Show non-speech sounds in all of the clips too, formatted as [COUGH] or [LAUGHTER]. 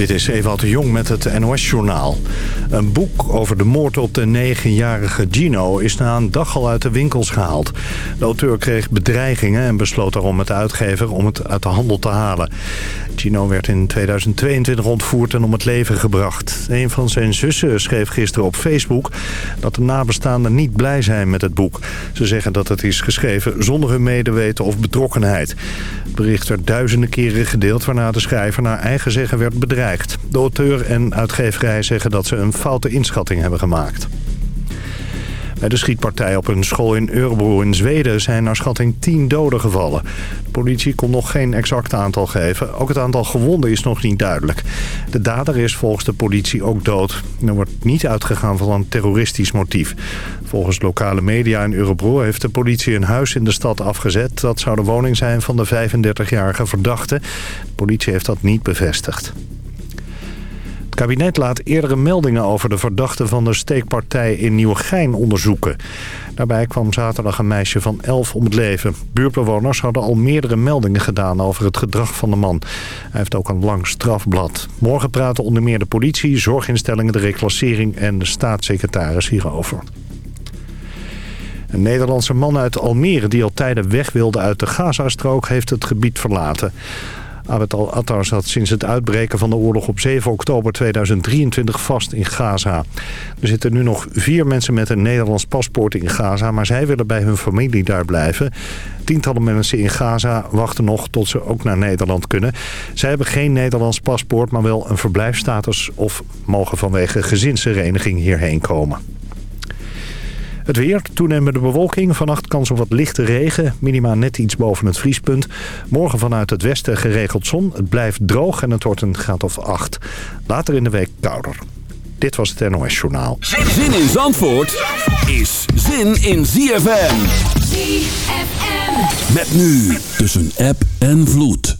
Dit is Ewout de Jong met het NOS-journaal. Een boek over de moord op de negenjarige Gino is na een dag al uit de winkels gehaald. De auteur kreeg bedreigingen en besloot daarom met de uitgever om het uit de handel te halen. Gino werd in 2022 ontvoerd en om het leven gebracht. Een van zijn zussen schreef gisteren op Facebook dat de nabestaanden niet blij zijn met het boek. Ze zeggen dat het is geschreven zonder hun medeweten of betrokkenheid. Het bericht werd duizenden keren gedeeld waarna de schrijver naar eigen zeggen werd bedreigd. De auteur en uitgeverij zeggen dat ze een foute inschatting hebben gemaakt. Bij de schietpartij op een school in Örebro in Zweden zijn naar schatting 10 doden gevallen. De politie kon nog geen exact aantal geven. Ook het aantal gewonden is nog niet duidelijk. De dader is volgens de politie ook dood. Er wordt niet uitgegaan van een terroristisch motief. Volgens lokale media in Örebro heeft de politie een huis in de stad afgezet. Dat zou de woning zijn van de 35-jarige verdachte. De politie heeft dat niet bevestigd. Kabinet laat eerdere meldingen over de verdachte van de steekpartij in Nieuwegein onderzoeken. Daarbij kwam zaterdag een meisje van 11 om het leven. Buurtbewoners hadden al meerdere meldingen gedaan over het gedrag van de man. Hij heeft ook een lang strafblad. Morgen praten onder meer de politie, zorginstellingen, de reclassering en de staatssecretaris hierover. Een Nederlandse man uit Almere die al tijden weg wilde uit de Gazastrook heeft het gebied verlaten. Abed al-Attar zat sinds het uitbreken van de oorlog op 7 oktober 2023 vast in Gaza. Er zitten nu nog vier mensen met een Nederlands paspoort in Gaza... maar zij willen bij hun familie daar blijven. Tientallen mensen in Gaza wachten nog tot ze ook naar Nederland kunnen. Zij hebben geen Nederlands paspoort, maar wel een verblijfstatus... of mogen vanwege gezinshereniging hierheen komen. Het weer, toenemende bewolking. Vannacht kans op wat lichte regen. Minima net iets boven het vriespunt. Morgen vanuit het westen geregeld zon. Het blijft droog en het wordt een graad of 8. Later in de week kouder. Dit was het NOS Journaal. Zin in Zandvoort is zin in ZFM. ZFM. Met nu tussen app en vloed.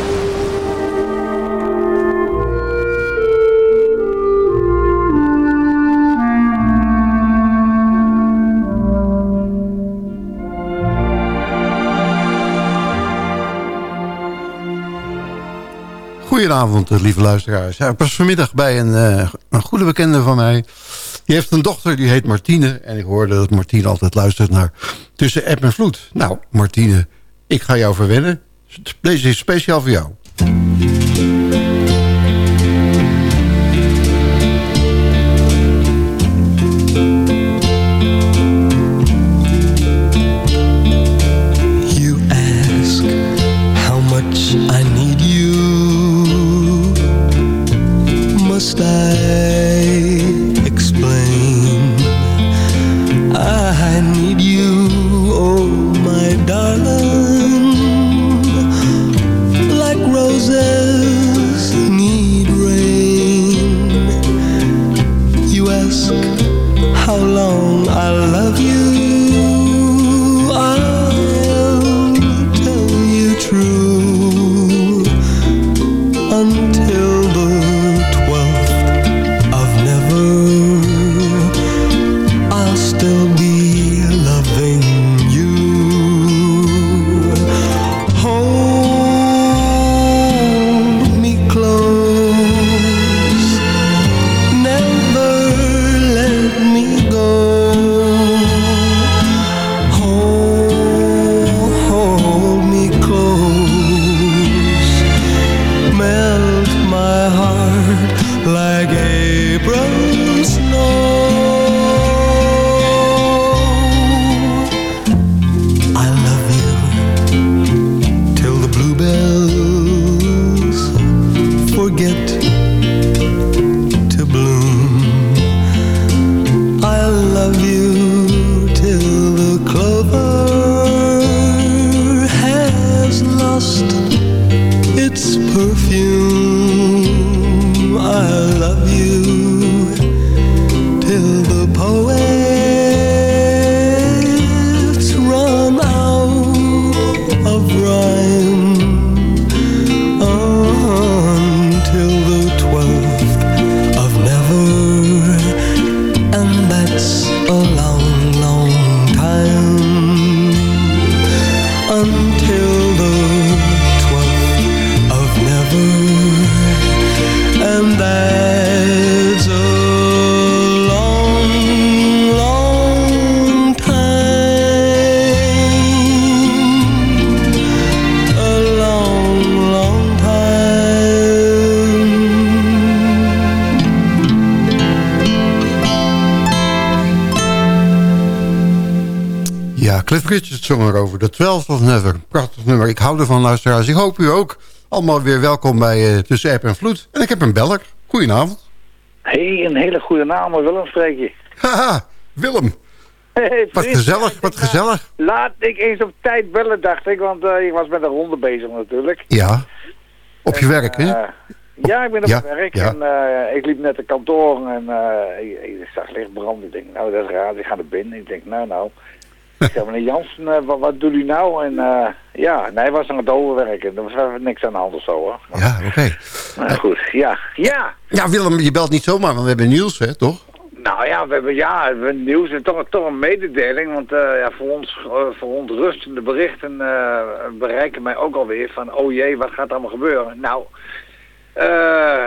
Goedenavond, lieve luisteraars. Ja, ik was vanmiddag bij een, eh, een goede bekende van mij. Die heeft een dochter, die heet Martine. En ik hoorde dat Martine altijd luistert naar Tussen App en Vloed. Nou, Martine, ik ga jou verwennen. Deze is speciaal voor jou. perfume. Zong erover. The 12 of Never. Prachtig nummer. Ik hou ervan, luisteraars. Ik hoop u ook. Allemaal weer welkom bij uh, Tussen App en Vloed. En ik heb een beller. Goedenavond. hey, een hele goede naam. Willem spreek je. Haha, Willem. Hey, wat gezellig, wat gezellig. Laat ik eens op tijd bellen, dacht ik. Want uh, ik was met een ronde bezig natuurlijk. Ja, op je en, werk, hè? Uh, ja, ik ben op ja, mijn werk. Ja. En uh, ik liep net de kantoor en ik, ik, zag licht branden. Ik denk, nou, dat is raar. Ik ga naar binnen. Ik denk, nou, nou. Ik zeg, meneer Jansen, wat, wat doet u nou? En ja, nee, hij was aan het overwerken. Er was niks aan de hand of zo, hoor. Ja, oké. Okay. Nou, goed, ja. Ja! Ja, Willem, je belt niet zomaar, want we hebben nieuws, hè, toch? Nou ja, we hebben, ja, we hebben nieuws en toch, toch een mededeling. Want uh, ja, voor ons uh, verontrustende berichten uh, bereiken mij ook alweer van... oh jee, wat gaat er allemaal gebeuren? Nou,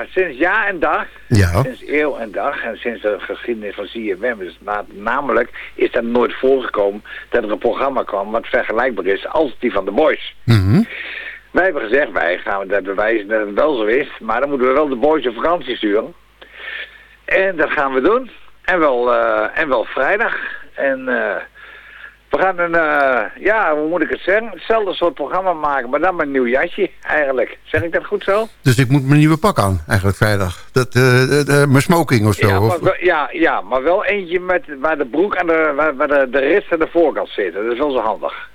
sinds jaar en dag, ja. sinds eeuw en dag... en sinds de geschiedenis van is na, namelijk is dat nooit voorgekomen dat er een programma kwam... wat vergelijkbaar is als die van The Boys. Mm -hmm. Wij hebben gezegd, wij gaan dat bewijzen dat het wel zo is... maar dan moeten we wel de Boys op vakantie sturen... En dat gaan we doen. En wel, uh, en wel vrijdag. En uh, we gaan een, uh, ja, hoe moet ik het zeggen? Hetzelfde soort programma maken, maar dan met een nieuw jasje eigenlijk. Zeg ik dat goed zo? Dus ik moet mijn nieuwe pak aan, eigenlijk vrijdag. Dat, mijn smoking of zo? Ja, maar, ja, ja, maar wel eentje met, waar de broek aan de, waar, waar de, de rits aan de voorkant zitten. Dat is wel zo handig.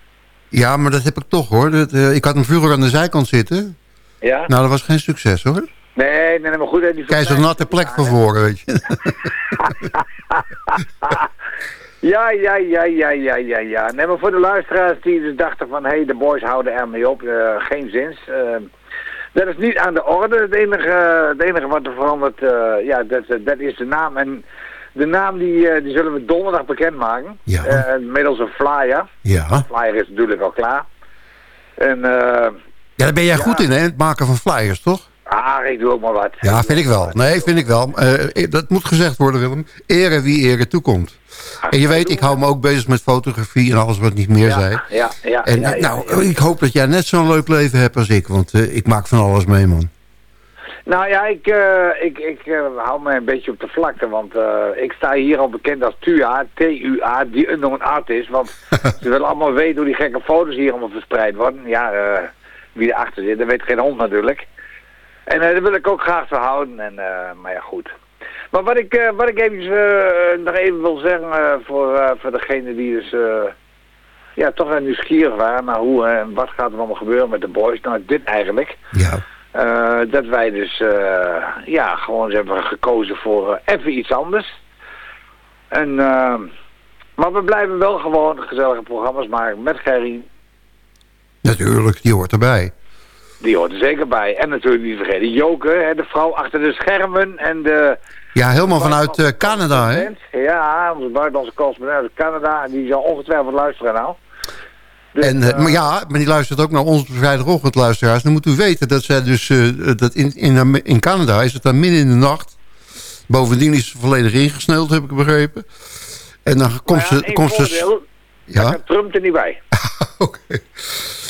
Ja, maar dat heb ik toch hoor. Dat, ik had hem vroeger aan de zijkant zitten. Ja? Nou, dat was geen succes hoor. Nee, nee, maar goed. Die Kijk, zo'n natte plek van voren, weet je. [LAUGHS] [LAUGHS] ja, ja, ja, ja, ja, ja, ja. Nee, maar voor de luisteraars die dus dachten van... hé, hey, de boys houden ermee op, uh, geen zins. Uh, dat is niet aan de orde. Het enige, het enige wat er verandert, uh, ja, dat, dat is de naam. En de naam die, die zullen we donderdag bekendmaken. Ja. middels een flyer. Ja. De flyer is natuurlijk al klaar. En... ja, daar ben jij goed in, hè? Het maken van flyers, toch? Ah, ik doe ook maar wat. Ja, vind ik wel. Nee, vind ik wel. Uh, dat moet gezegd worden, Willem. Ere wie ere toekomt. En je weet, ik hou me ook bezig met fotografie en alles wat niet meer ja, zei. Ja, ja, en ja, ja, nou, ik hoop dat jij net zo'n leuk leven hebt als ik. Want uh, ik maak van alles mee, man. Nou ja, ik, uh, ik, ik uh, hou me een beetje op de vlakte, want uh, ik sta hier al bekend als TUA, T-U-A, die unknown artist. Want [LAUGHS] ze willen allemaal weten hoe die gekke foto's hier allemaal verspreid worden. Ja, wie erachter zit, dat weet geen hond natuurlijk. En uh, dat wil ik ook graag verhouden. En, uh, maar ja, goed. Maar wat ik, uh, wat ik even, nog even wil zeggen voor, voor degene die dus ja, toch wel nieuwsgierig waren naar hoe en wat gaat er allemaal gebeuren met de boys. Nou, dit eigenlijk. Ja. dat wij dus ja, gewoon hebben gekozen voor even iets anders. En, maar we blijven wel gewoon gezellige programma's maken met Gerry. Natuurlijk, die hoort erbij. Die hoort er zeker bij. En natuurlijk niet vergeten Joke, hè, de vrouw achter de schermen en de... Ja, helemaal vanuit uh, Canada, hè? Ja, onze buitenlandse correspondent uit Canada. Die zal ongetwijfeld luisteren nou. Dus, en, uh, maar ja, maar die luistert ook naar onze vrijdagochtend luisteraars. Dan moet u weten dat zij dus... Uh, dat in, in, in Canada is het dan midden in de nacht. Bovendien is ze volledig ingesneeld, heb ik begrepen. En dan komt ja, ze... Komt ze ja? Trump er niet bij. [LAUGHS] Oké. Okay.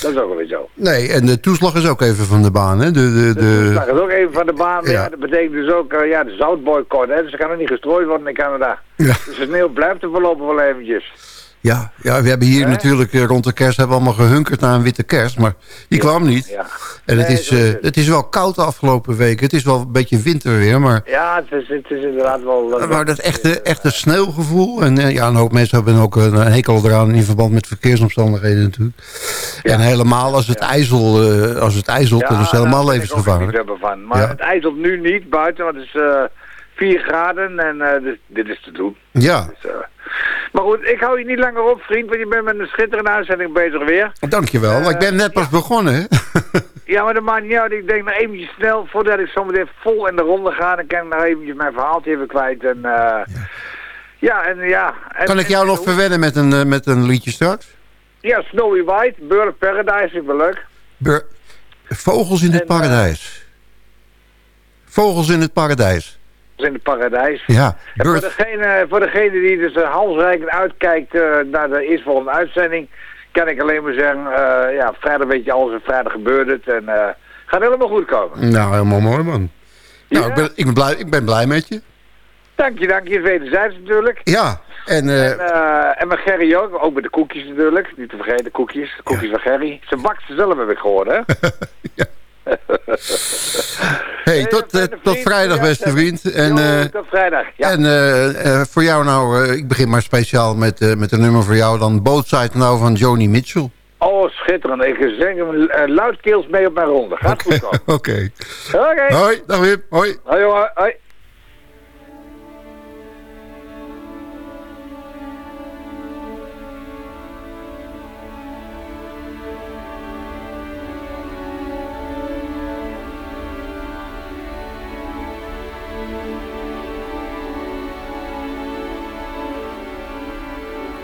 Dat is ook wel weer zo. Nee, en de toeslag is ook even van de baan, hè? De, de, de... de toeslag is ook even van de baan. Ja. ja dat betekent dus ook uh, ja, de zoutboycott, hè? Dus ze kan er niet gestrooid worden in Canada. Ja. Dus de sneeuw blijft er voorlopig wel eventjes. Ja, ja, we hebben hier natuurlijk uh, rond de kerst hebben we allemaal gehunkerd naar een witte kerst. Maar die Ja, kwam niet. Ja, En het, Nee, is, uh, het. het is wel koud de afgelopen weken. Het is wel een beetje winterweer, maar... ja het, is, het is inderdaad wel... Maar dat echte, echte sneeuwgevoel. En eh, ja, een hoop mensen hebben ook een hekel eraan in verband met verkeersomstandigheden natuurlijk. En helemaal als het ijzel, eh, als het ijzelt, dat is helemaal levensgevaarlijk. Maar het ijzelt nu niet buiten, want het is eh 4 graden en eh, dus, dit is te doen. Ja, Dus, eh, maar goed, ik hou je niet langer op, vriend, want je bent met een schitterende uitzending bezig weer. dankjewel. Maar ik ben net pas begonnen, hè? [LAUGHS] Ja, maar dat maakt niet uit. Ik denk nog eventjes snel, voordat ik zometeen vol in de ronde ga, dan kan ik nog eventjes mijn verhaaltje even kwijt. En, eh, ja. en ja. En, kan ik jou en- nog verwennen met een, eh, met een liedje straks? Ja, Snowy White, Bird of Paradise, vind ik wel leuk. Bur- Vogels in het En, eh, paradijs. Vogels in het paradijs. In het paradijs. Ja, En voor degene, voor degene die dus uh, halsrijkend uitkijkt eh, naar de eerstvolgende uitzending, kan ik alleen maar zeggen, eh, ja, vrijdag weet je alles en vrijdag gebeurt het. En eh gaat helemaal goed komen. Nou, helemaal mooi, man. Nou, Ja? ik, ben, ik, ben blij, ik ben blij met je. Dank je, dank je. Wederzijds natuurlijk. Ja, en... eh, En, eh, en met Gerry ook. Ook met de koekjes natuurlijk. Niet te vergeten, de koekjes. De koekjes van Gerry. Ze bakt ze zelf, heb ik gehoord, hè? [LAUGHS] [LAUGHS] hey, tot, eh, tot vrijdag, beste vriend. En, eh, tot vrijdag. Ja. en eh, voor jou nou, ik begin maar speciaal met, met een nummer voor jou. Dan Both Sides nou van Joni Mitchell. Oh, schitterend. Ik zing hem luidkeels mee op mijn ronde. Gaat goed komen. [LAUGHS] Oké. Oké. Hoi, dag Wim. Hoi. Hoi, jongen. Hoi.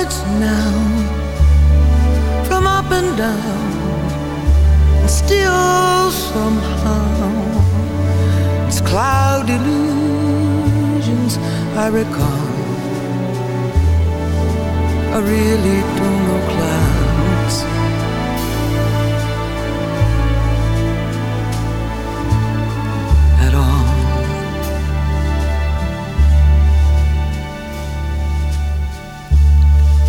sides now, from up and down, and still somehow it's cloud illusions I recall. I really don't know clouds.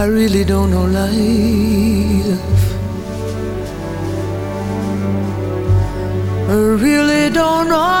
I really don't know life. I really don't know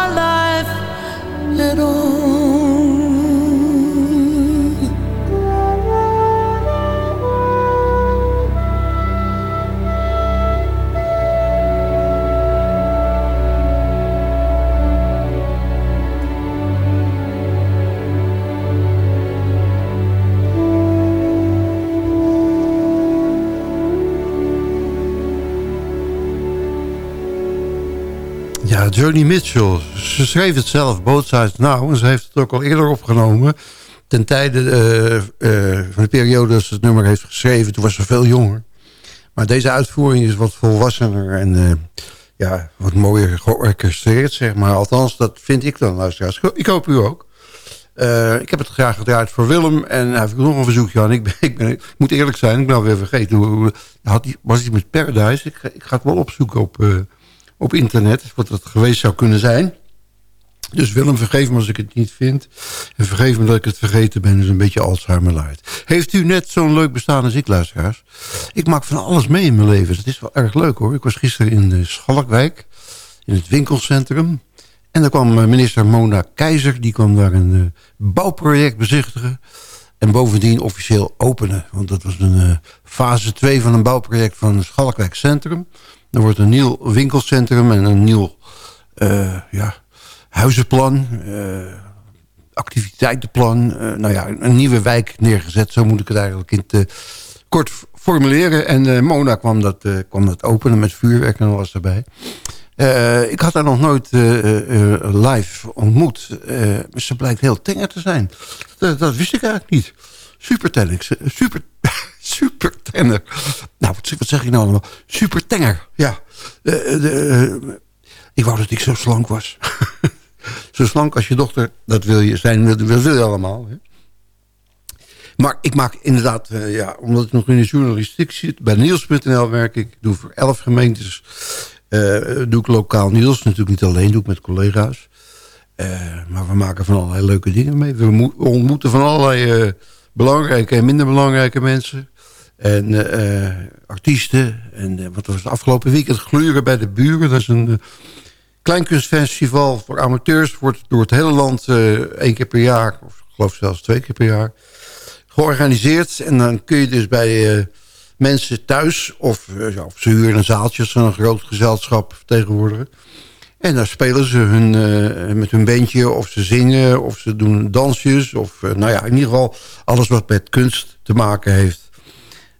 Joni Mitchell. Ze schreef het zelf, Both Sides Now. En ze heeft het ook al eerder opgenomen. Ten tijde uh, uh, van de periode dat ze het nummer heeft geschreven. Toen was ze veel jonger. Maar deze uitvoering is wat volwassener en uh, ja, wat mooier georchestreerd, zeg maar. Althans, dat vind ik dan, luisteraars. Ik hoop u ook. ik heb het graag gedraaid voor Willem. En hij heeft nog een verzoekje aan. Ik, ik, moet eerlijk zijn, ik ben alweer vergeten. Had die, was hij met Paradise? Ik, ik ga het wel opzoeken op op internet, wat dat geweest zou kunnen zijn. Dus Willem, vergeef me als ik het niet vind. En vergeef me dat ik het vergeten ben, is een beetje Alzheimer light. Heeft u net zo'n leuk bestaan als ik, luisteraars? Ik maak van alles mee in mijn leven. Dat is wel erg leuk hoor. Ik was gisteren in de Schalkwijk, in het winkelcentrum. En daar kwam eh, minister Mona Keizer, die kwam daar een uh, bouwproject bezichtigen. En bovendien officieel openen. Want dat was een uh, fase 2 van een bouwproject van het Schalkwijk Centrum. Er wordt een nieuw winkelcentrum en een nieuw uh, ja, huizenplan, uh, activiteitenplan. Uh, nou ja, een nieuwe wijk neergezet. Zo moet ik het eigenlijk in het kort formuleren. En Mona kwam dat, kwam dat openen met vuurwerk en alles erbij. ik had haar nog nooit live ontmoet. ze blijkt heel tenger te zijn. Dat wist ik eigenlijk niet. Super [LAUGHS] tennis. Super, super tenner. Nou, wat, zeg ik nou allemaal? Super tenger. Ja. Uh, de, uh, ik wou dat ik zo slank was. [LAUGHS] zo slank als je dochter, dat wil je zijn, dat wil je allemaal. Hè? Maar ik maak inderdaad, ja, omdat ik nog in de journalistiek zit... bij Niels.nl werk ik, doe voor elf gemeentes... doe ik lokaal Niels, natuurlijk niet alleen, doe ik met collega's. maar we maken van allerlei leuke dingen mee. We ontmoeten van allerlei belangrijke en minder belangrijke mensen. En uh, artiesten. En uh, wat was het afgelopen weekend? Gluren bij de Buren. Dat is een uh, kleinkunstfestival voor amateurs. Wordt door het hele land één keer per jaar, of ik geloof zelfs twee keer per jaar, georganiseerd. En dan kun je dus bij mensen thuis, of, ja, of ze huren een zaaltje, een groot gezelschap vertegenwoordigen. En daar spelen ze hun, uh, met hun bandje, of ze zingen, of ze doen dansjes. Of uh, nou ja, in ieder geval alles wat met kunst te maken heeft.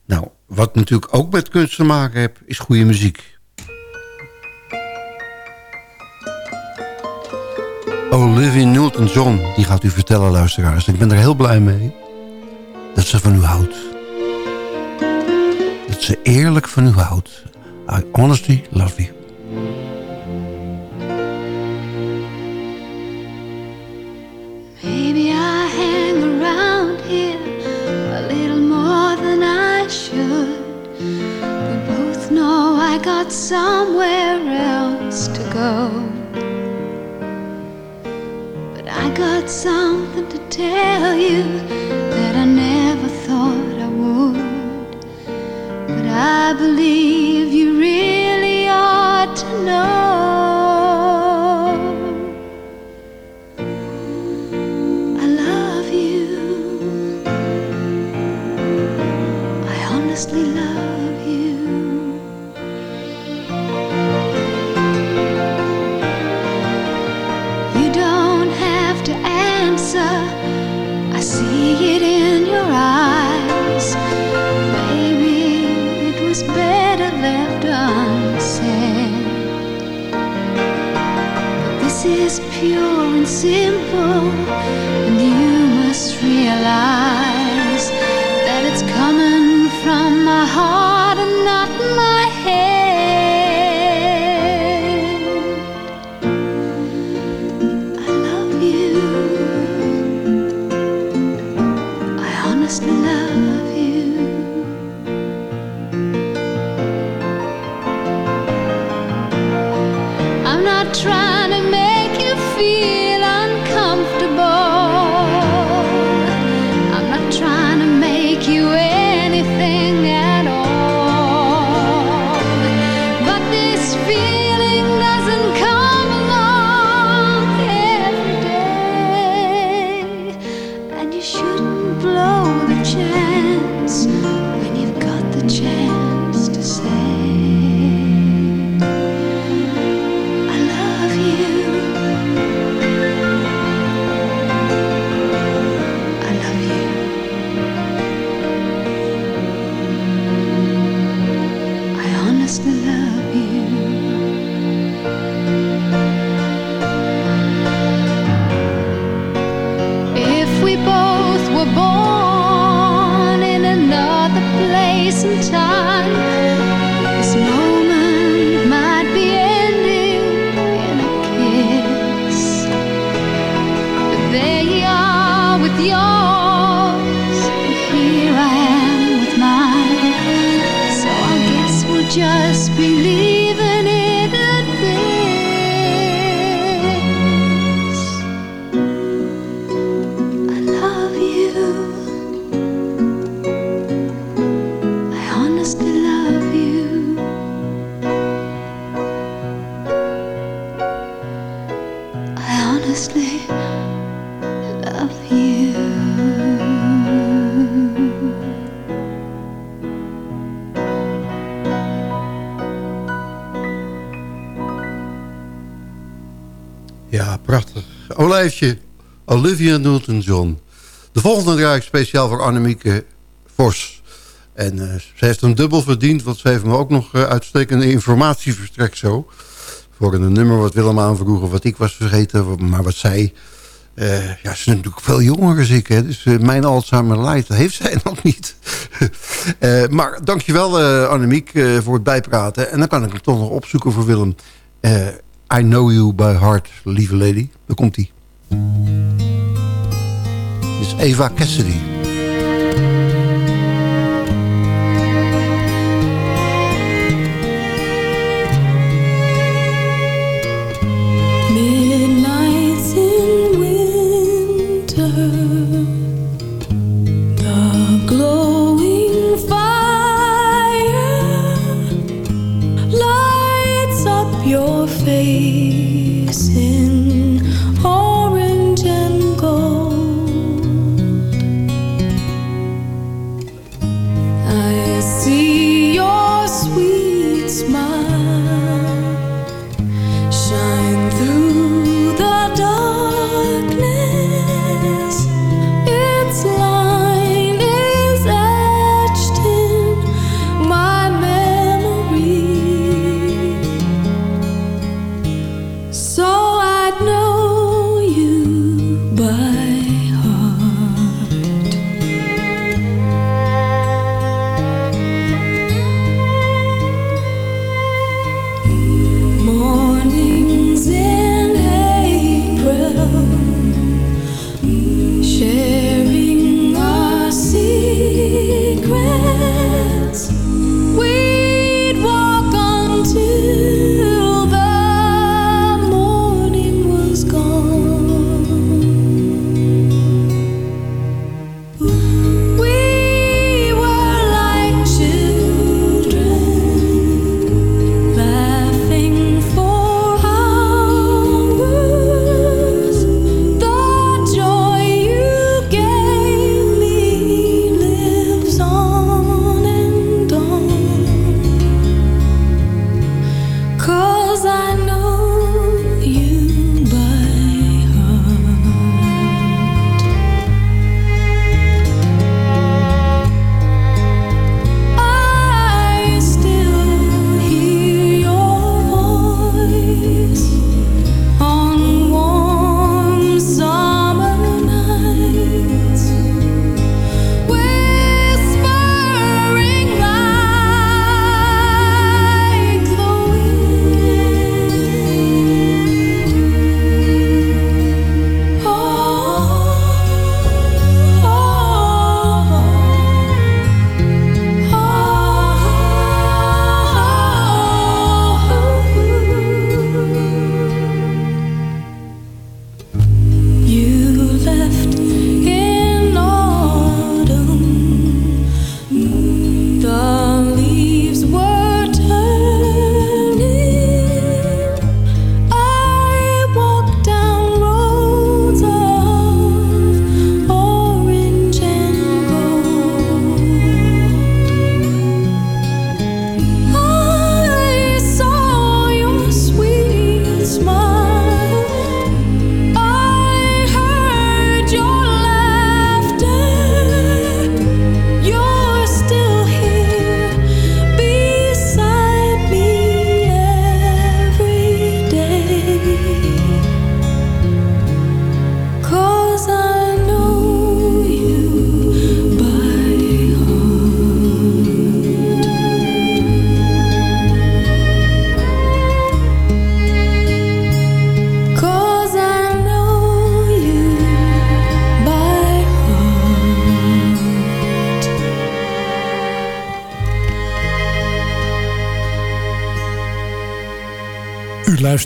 Nou, wat natuurlijk ook met kunst te maken heeft, is goede muziek. Olivia Newton-John, die gaat u vertellen, luisteraars. Ik ben er heel blij mee dat ze van u houdt. Dat ze eerlijk van u houdt. I honestly love you. Got somewhere else to go. But I got something to tell you Olivia Newton-John. De volgende draai ik speciaal voor Annemieke Vos. En eh, ze heeft hem dubbel verdiend, want ze heeft me ook nog eh, uitstekende informatie verstrekt zo. Voor een nummer wat Willem aanvroeg of wat ik was vergeten, maar wat zij... eh, ja, ze is natuurlijk veel jonger dan ik, hè, dus mijn Alzheimer light heeft [LAUGHS] zij nog niet. [LAUGHS] Eh, maar dankjewel uh, Annemiek voor het bijpraten. En dan kan ik hem toch nog opzoeken voor Willem. I Know You By Heart, lieve lady. Daar komt hij. Dit is Eva Cassidy.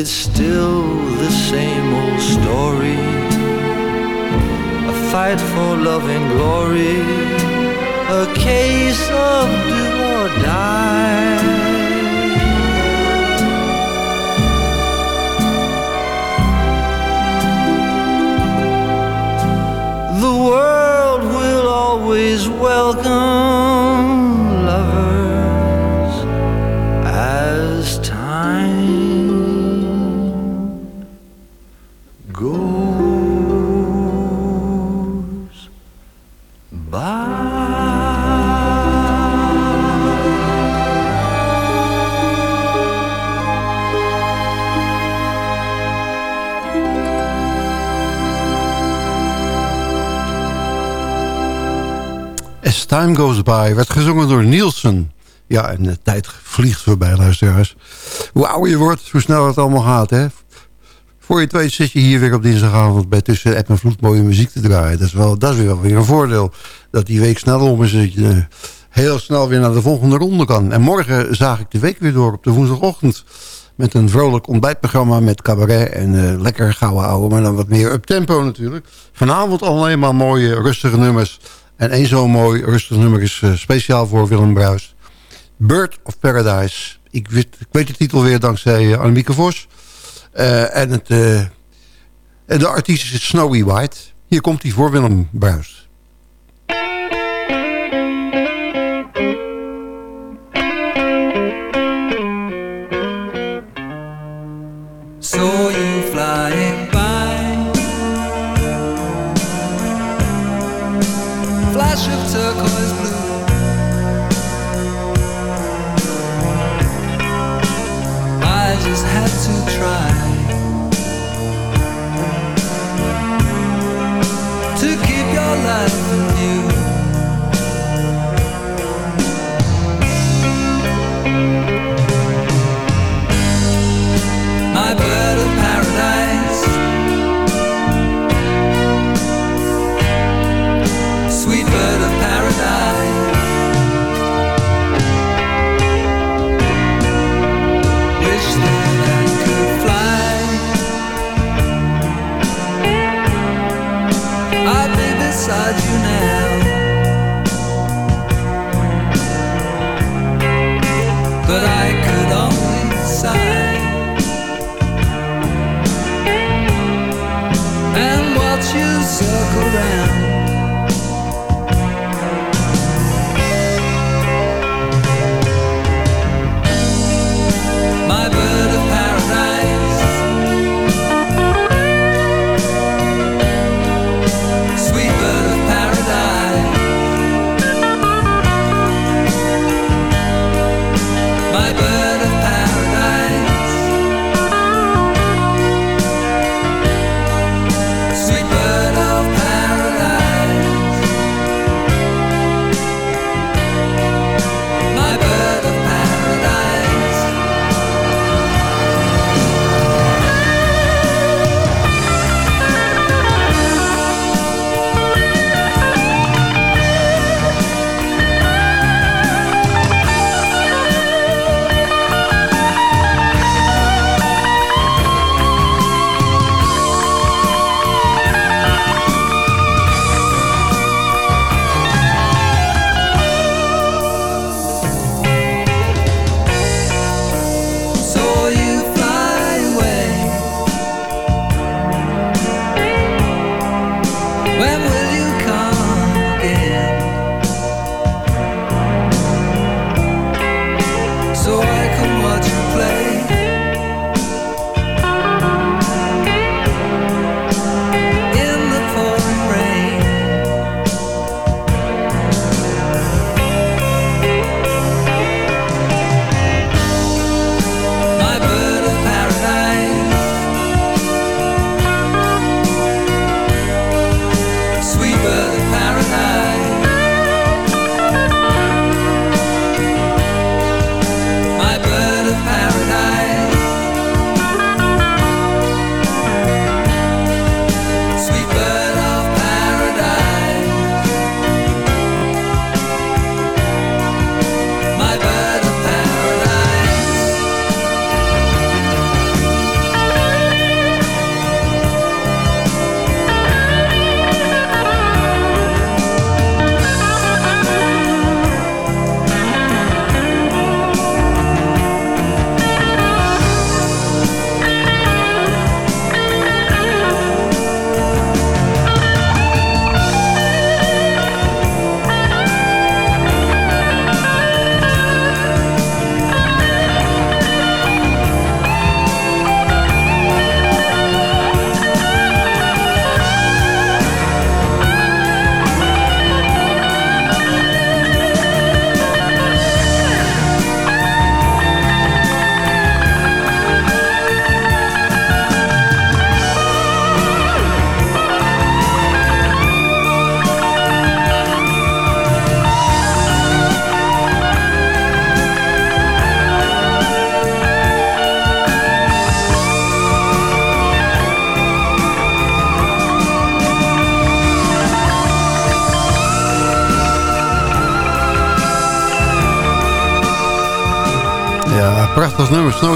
It's still the same old story A fight for love and glory, a case of do or die. Time Goes By werd gezongen door Nielsen. Ja, en de tijd vliegt voorbij, luisteraars. Hoe ouder je wordt, hoe sneller het allemaal gaat, hè? Voor je het weet zit je hier weer op dinsdagavond... bij Tussen App en Vloed mooie muziek te draaien. Dat is, wel, dat is weer, weer een voordeel. Dat die week snel om is... dat je heel snel weer naar de volgende ronde kan. En morgen zaag ik de week weer door op de woensdagochtend... met een vrolijk ontbijtprogramma met cabaret... en uh, lekker gouden ouwe, maar dan wat meer up tempo natuurlijk. Vanavond alleen maar mooie, rustige nummers... En één zo'n mooi rustig nummer is uh, speciaal voor Willem Bruis. Bird of Paradise. Ik weet, ik weet de titel weer dankzij uh, Annemieke Vos. Uh, en het, de artiest is Snowy White. Hier komt hij voor Willem Bruis.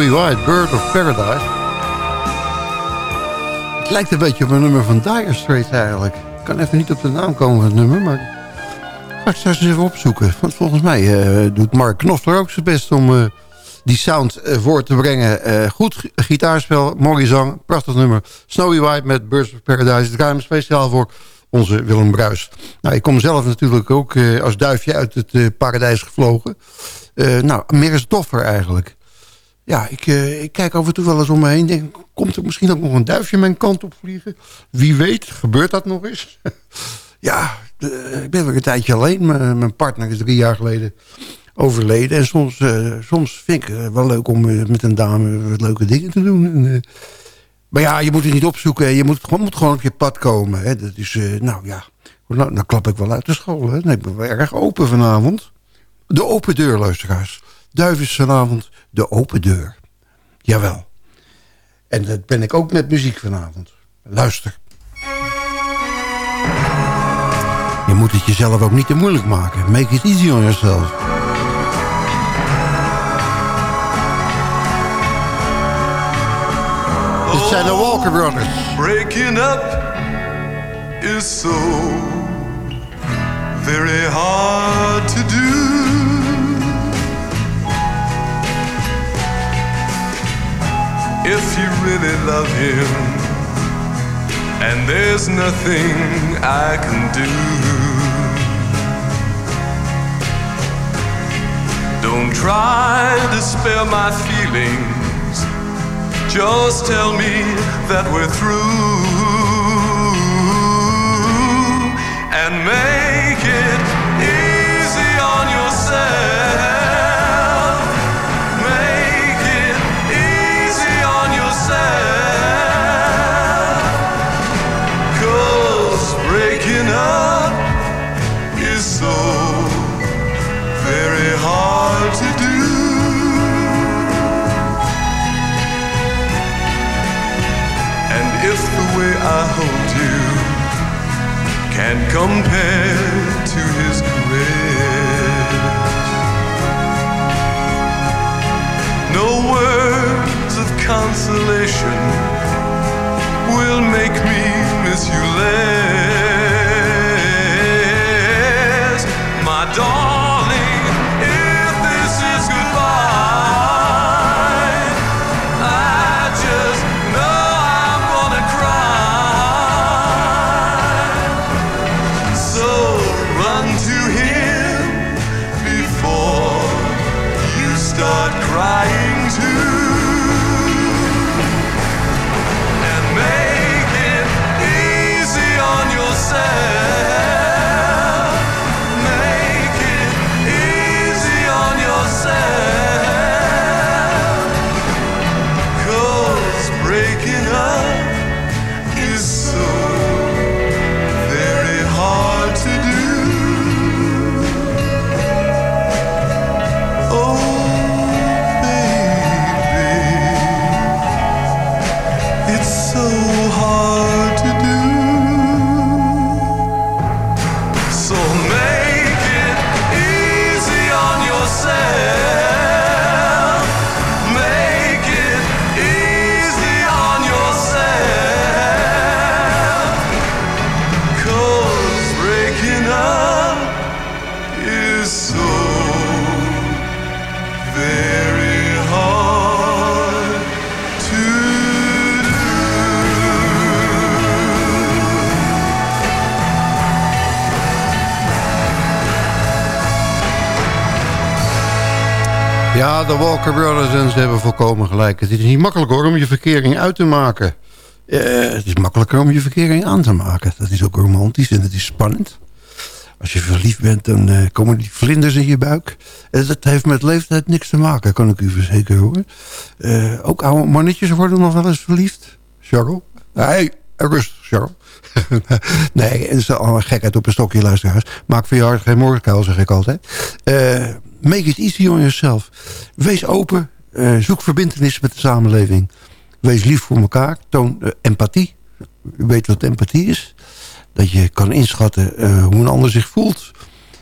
Snowy White, Bird of Paradise. Het lijkt een beetje op een nummer van Dire Straits eigenlijk. Ik kan even niet op de naam komen van het nummer, maar... Ga ik eens even opzoeken. Want volgens mij uh, doet Mark Knopfler ook zijn best om uh, die sound uh, voor te brengen. goed gitaarspel, mooie zang, prachtig nummer. Snowy White met Birds of Paradise. Het ruim speciaal voor onze Willem Bruis. Nou, ik kom zelf natuurlijk ook als duifje uit het paradijs gevlogen. nou, meer is doffer eigenlijk ja, ik, uh, ik kijk af en toe wel eens om me heen. Denk, komt er misschien ook nog een duifje mijn kant op vliegen? Wie weet, gebeurt dat nog eens? [LAUGHS] ja, ik ben weer een tijdje alleen. mijn partner is drie jaar geleden overleden. En soms, uh, soms vind ik het wel leuk om uh, met een dame wat leuke dingen te doen. En, maar ja, je moet het niet opzoeken. Je moet, gewoon, moet gewoon op je pad komen. Hè. Dat is, nou ja, nou, dan klap ik wel uit de school. Hè. Dan ik ben wel erg open vanavond. De open deur, luisteraars. Duif is vanavond de open deur. Jawel. En dat ben ik ook met muziek vanavond. Luister. Je moet het jezelf ook niet te moeilijk maken. Make it easy on yourself. Dit zijn de Walker Brothers. Breaking up is so very hard to do. If you really love him. And there's nothing I can do. Don't try to spare my feelings. Just tell me that we're through. And make can compare to his grace. No words of consolation will make me miss you less, de Walker Brothers en ze hebben volkomen gelijk. Het is niet makkelijk hoor om je verkering uit te maken. Eh, het is makkelijker om je verkering aan te maken. Dat is ook romantisch en het is spannend. Als je verliefd bent, dan uh, komen die vlinders in je buik. En dat heeft met leeftijd niks te maken, kan ik u verzekeren hoor. Ook oude mannetjes worden nog wel eens verliefd. Charles? Nee, rustig Charles. [LAUGHS] nee, het is al een gekheid op een stokje, luisteraars. Maak voor je hart geen morgenkuil, zeg ik altijd. Uh, make it easy on yourself. Wees open, zoek verbindenis met de samenleving. Wees lief voor elkaar, toon empathie. U weet wat empathie is dat je kan inschatten uh, hoe een ander zich voelt.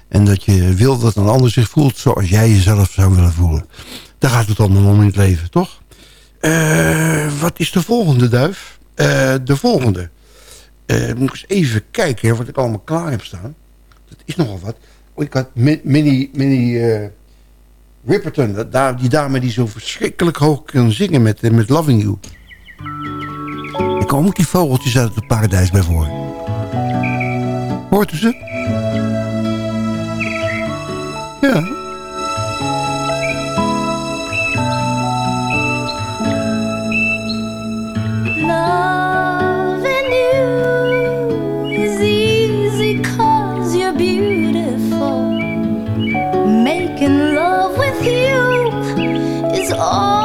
En dat je wil dat een ander zich voelt zoals jij jezelf zou willen voelen. Daar gaat het allemaal om in het leven, toch? Wat is de volgende duif? De volgende. moet ik eens even kijken wat ik allemaal klaar heb staan. Dat is nogal wat. Oh, ik had Minnie, Minnie Ripperton. die dame die zo verschrikkelijk hoog kan zingen met, met Loving You. Ik kom ook die vogeltjes uit het paradijs bij voor. Hoort u ze? Ja. Loving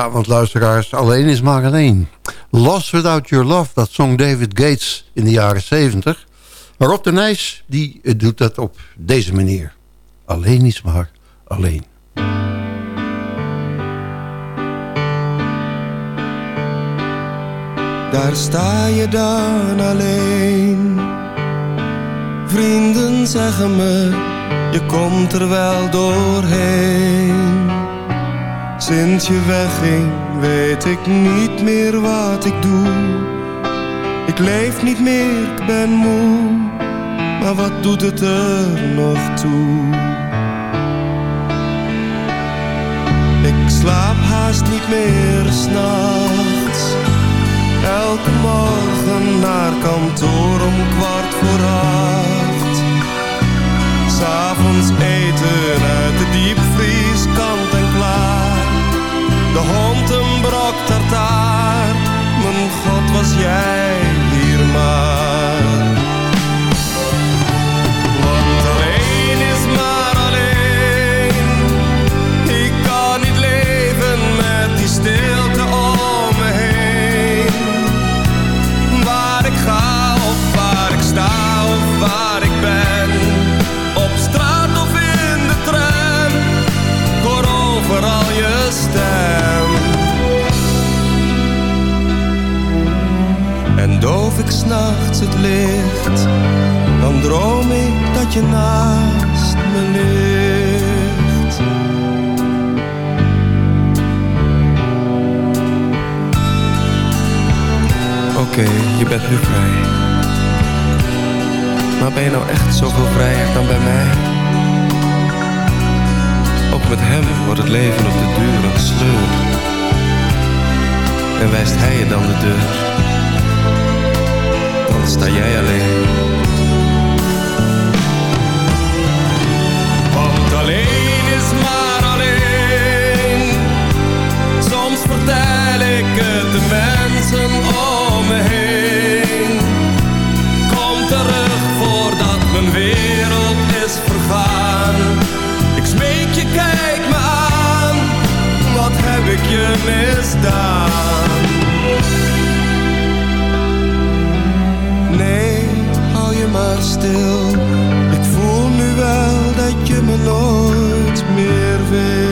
ja, want luisteraars, alleen is maar alleen. Lost Without Your Love, dat zong David Gates in de jaren 70. Maar Rob de Nijs, die eh, doet dat op deze manier. Alleen is maar alleen. Daar sta je dan alleen. Vrienden zeggen me, je komt er wel doorheen. Sinds je wegging weet ik niet meer wat ik doe. Ik leef niet meer, ik ben moe. maar wat doet het er nog toe? Ik slaap haast niet meer s'nachts. Elke morgen naar kantoor om kwart voor acht. S'avonds eten uit de diepvries. De hond een brok tartaar. Mijn god was jij naast me ligt. Oké, je bent nu vrij. Maar ben je nou echt zoveel vrijer dan bij mij? Ook met hem wordt het leven op de duur een sleur. En wijst hij je dan de deur? Dan sta jij alleen. Alleen is maar alleen. Soms vertel ik het de mensen om me heen. Kom terug voordat mijn wereld is vergaan. Ik smeek je, kijk me aan. Wat heb ik je misdaan? Nee, hou je maar stil. Ik voel nu wel dat je me nooit meer wil.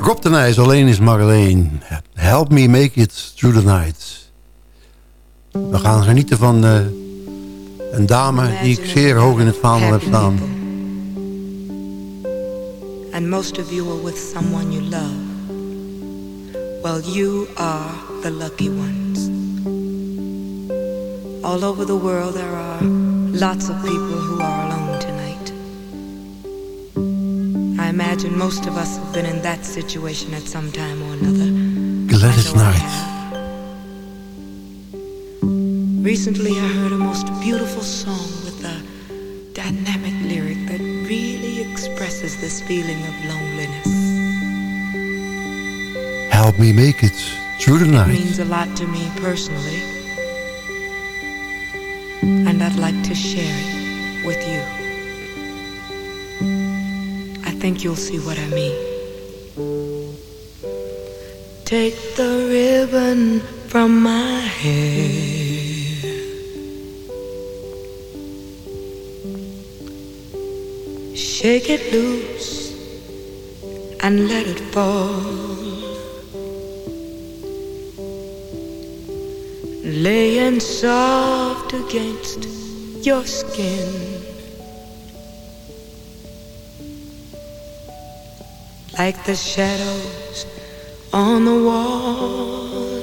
Rob de Nijs, alleen is maar alleen. Help me make it through the night. We gaan genieten van eh, een dame die ik zeer hoog in het vaandel heb staan. And most of you are with someone you love. Well, you are the lucky ones. All over the world, there are lots of people who are alone tonight. I imagine most of us have been in that situation at some time or another. Gladys Knight. Recently, I heard a most beautiful song with a dynamic lyric that really expresses this feeling of loneliness. Me make it through the It night. means a lot to me personally, and I'd like to share it with you. I think you'll see what I mean. Take the ribbon from my hair. Shake it loose and let it fall. Soft against your skin. Like the shadows on the wall.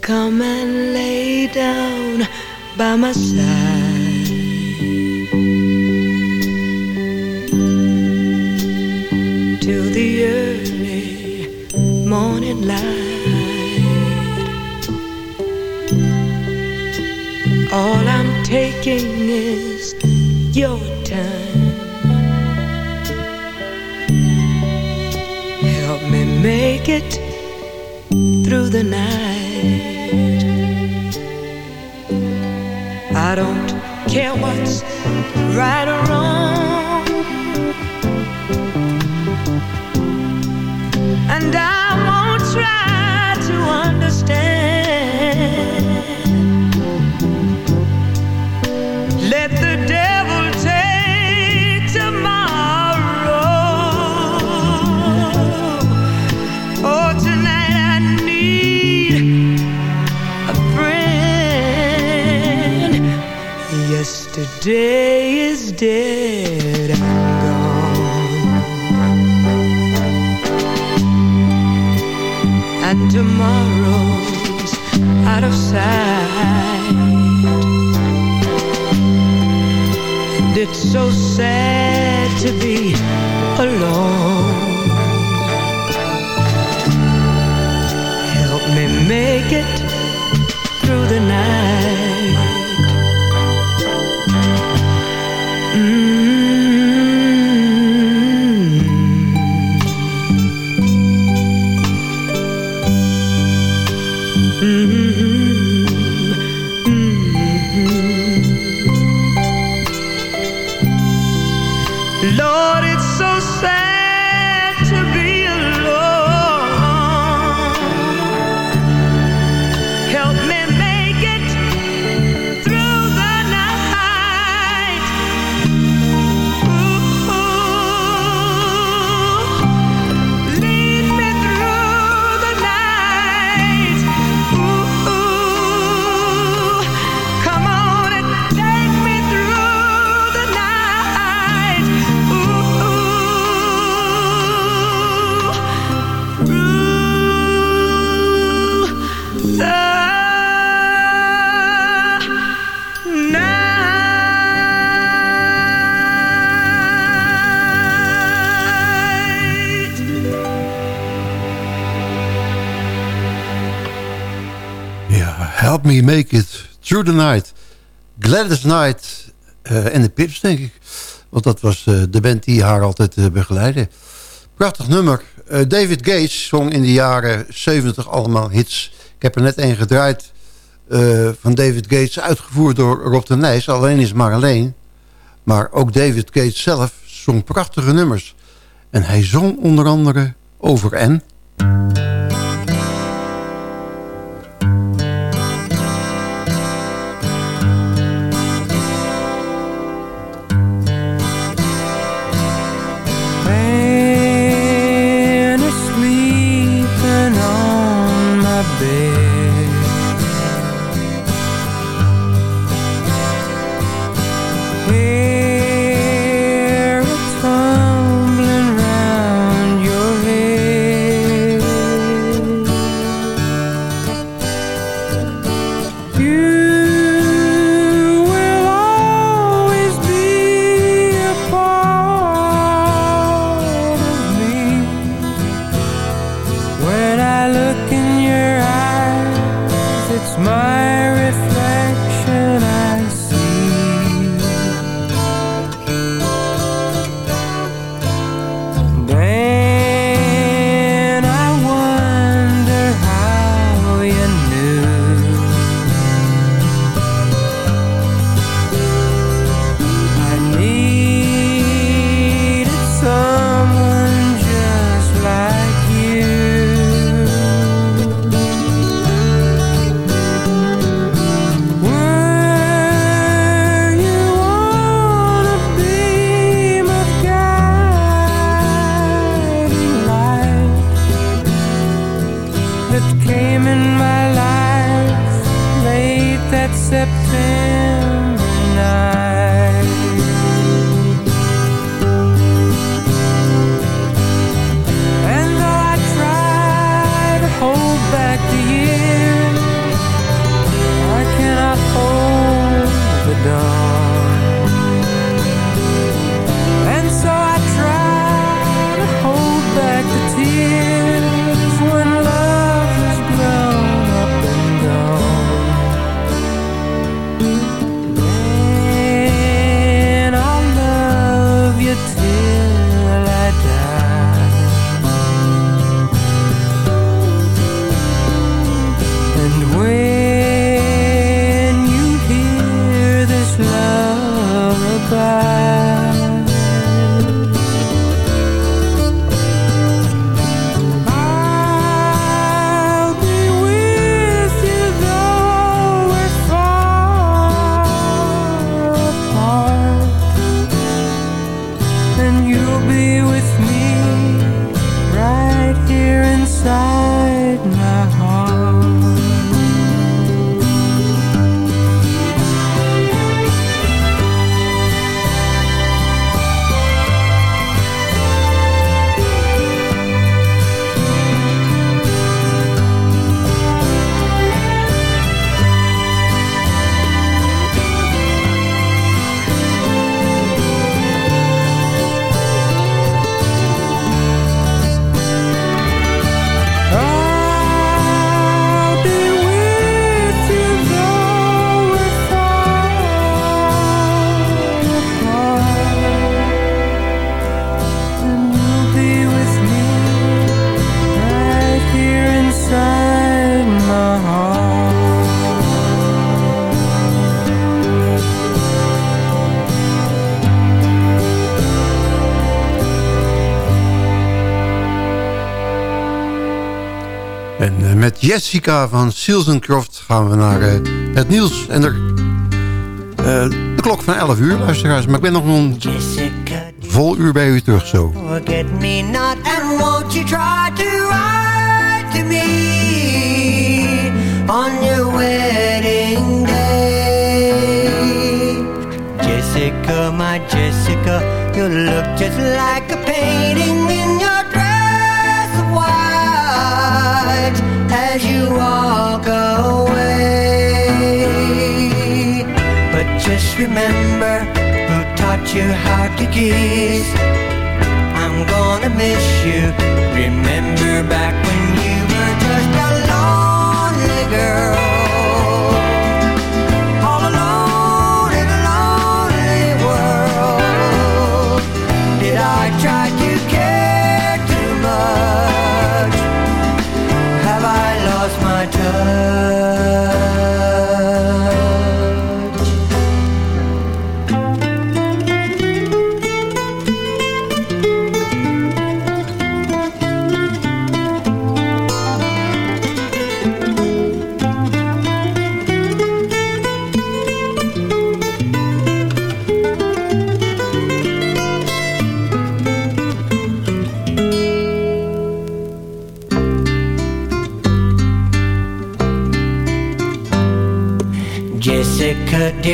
Come and lay down by my side. Till the early morning light. Taking is your time. Help me make it through the night. I don't care what's right or wrong. Help Me Make It Through the Night. Gladys Knight eh, en de Pips, denk ik. Want dat was eh, de band die haar altijd uh, begeleidde. Prachtig nummer. David Gates zong in de jaren 70 allemaal hits. Ik heb er net één gedraaid van David Gates... uitgevoerd door Rob de Nijs. Alleen is maar alleen. Maar ook David Gates zelf zong prachtige nummers. En hij zong onder andere over en... Jessica van Silsencroft gaan we naar uh, het nieuws. En er, uh, de klok van 11 uur, luisteraars. Maar ik ben nog een vol uur bij u terug zo. Forget me not and won't you try to write to me on your wedding day. Jessica, my Jessica, you look just like a painting walk away. But just remember who taught you how to kiss. I'm gonna miss you. Remember back when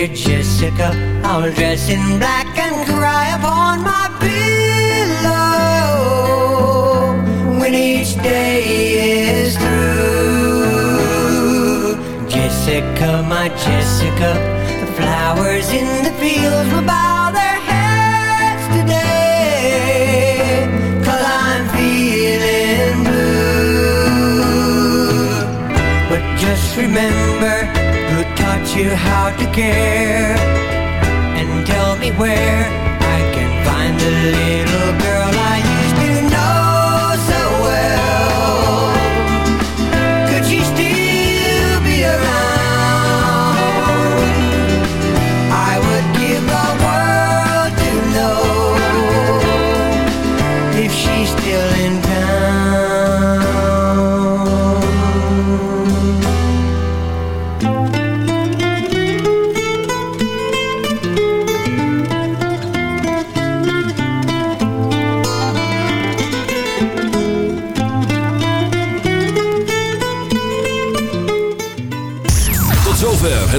dear Jessica, I'll dress in black and cry upon my pillow when each day is through. Jessica, my Jessica, the flowers in the fields will bow their heads today, I'm feeling blue. But just remember you how to care. And tell me where I can find the little girl I